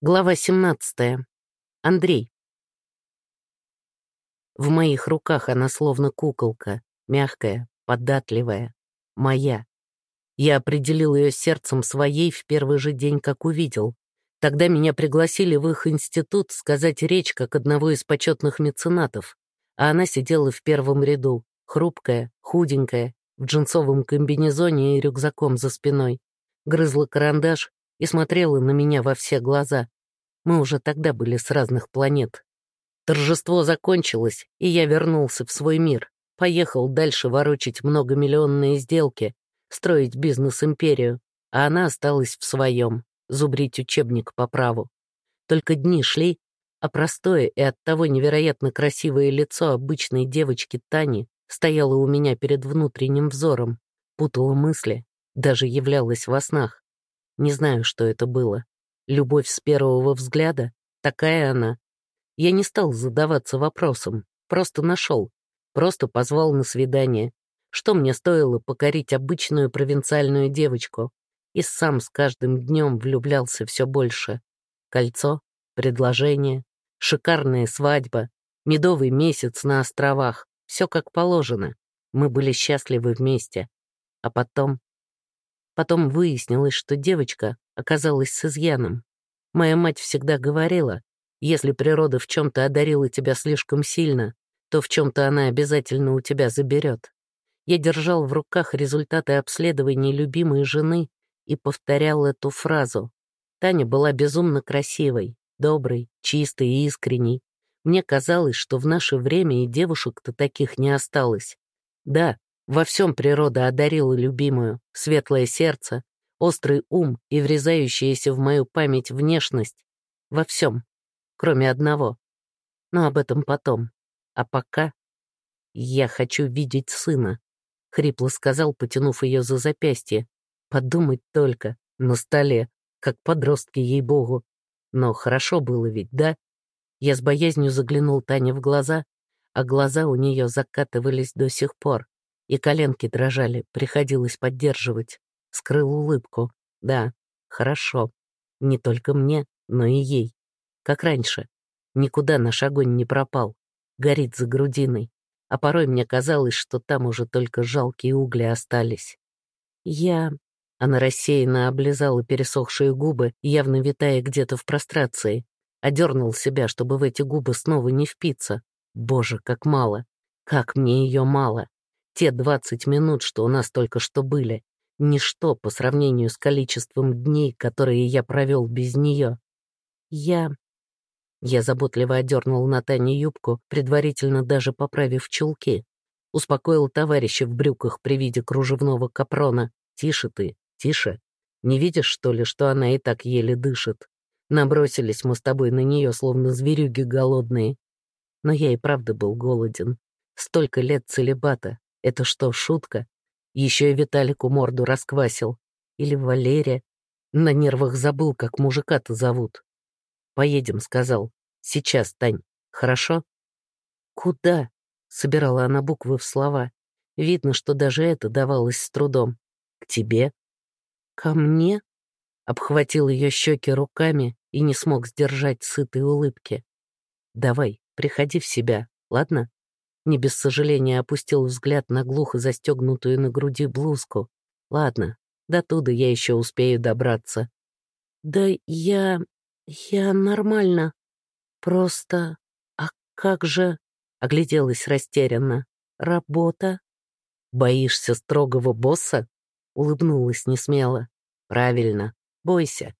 Глава 17. Андрей. В моих руках она словно куколка, мягкая, податливая, моя. Я определил ее сердцем своей в первый же день, как увидел. Тогда меня пригласили в их институт сказать речь как одного из почетных меценатов, а она сидела в первом ряду, хрупкая, худенькая, в джинсовом комбинезоне и рюкзаком за спиной. Грызла карандаш, и смотрела на меня во все глаза. Мы уже тогда были с разных планет. Торжество закончилось, и я вернулся в свой мир. Поехал дальше ворочать многомиллионные сделки, строить бизнес-империю, а она осталась в своем, зубрить учебник по праву. Только дни шли, а простое и оттого невероятно красивое лицо обычной девочки Тани стояло у меня перед внутренним взором, путало мысли, даже являлось во снах. Не знаю, что это было. Любовь с первого взгляда? Такая она. Я не стал задаваться вопросом, просто нашел, просто позвал на свидание. Что мне стоило покорить обычную провинциальную девочку? И сам с каждым днем влюблялся все больше. Кольцо, предложение, шикарная свадьба, медовый месяц на островах. Все как положено. Мы были счастливы вместе. А потом Потом выяснилось, что девочка оказалась с изъяном. Моя мать всегда говорила, если природа в чем-то одарила тебя слишком сильно, то в чем-то она обязательно у тебя заберет. Я держал в руках результаты обследования любимой жены и повторял эту фразу. Таня была безумно красивой, доброй, чистой и искренней. Мне казалось, что в наше время и девушек-то таких не осталось. Да, во всем природа одарила любимую, светлое сердце, острый ум и врезающаяся в мою память внешность. Во всем, кроме одного. Но об этом потом. А пока я хочу видеть сына, — хрипло сказал, потянув ее за запястье. Подумать только, на столе, как подростки, ей-богу. Но хорошо было ведь, да? Я с боязнью заглянул Тане в глаза, а глаза у нее закатывались до сих пор. И коленки дрожали, приходилось поддерживать. Скрыл улыбку. Да, хорошо. Не только мне, но и ей. Как раньше. Никуда наш огонь не пропал. Горит за грудиной. А порой мне казалось, что там уже только жалкие угли остались. Я... Она рассеянно облизала пересохшие губы, явно витая где-то в прострации. Одернул себя, чтобы в эти губы снова не впиться. Боже, как мало. Как мне ее мало. Те двадцать минут, что у нас только что были, ничто по сравнению с количеством дней, которые я провел без нее. Я... Я заботливо одернул на Тане юбку, предварительно даже поправив чулки. Успокоил товарища в брюках при виде кружевного капрона. «Тише ты, тише. Не видишь, что ли, что она и так еле дышит? Набросились мы с тобой на нее, словно зверюги голодные. Но я и правда был голоден. Столько лет целебата, это что, шутка? Еще и Виталику морду расквасил. Или Валерия. На нервах забыл, как мужика-то зовут. «Поедем», — сказал. «Сейчас, Тань. Хорошо?» «Куда?» — собирала она буквы в слова. Видно, что даже это давалось с трудом. «К тебе?» «Ко мне?» Обхватил ее щеки руками и не смог сдержать сытой улыбки. «Давай, приходи в себя, ладно?» Не без сожаления опустил взгляд на глухо застегнутую на груди блузку. Ладно, до туда я еще успею добраться. Да я... я нормально. Просто... А как же... Огляделась растерянно. Работа? Боишься строгого босса? Улыбнулась несмело. Правильно, бойся.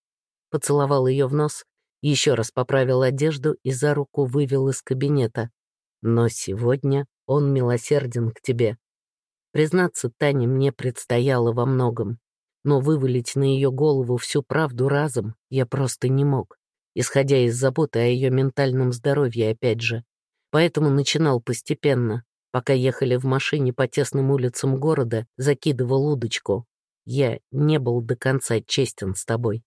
Поцеловал ее в нос, еще раз поправил одежду и за руку вывел из кабинета. Но сегодня он милосерден к тебе. Признаться, Тане мне предстояло во многом, но вывалить на ее голову всю правду разом я просто не мог, исходя из заботы о ее ментальном здоровье опять же. Поэтому начинал постепенно, пока ехали в машине по тесным улицам города, закидывал удочку. Я не был до конца честен с тобой.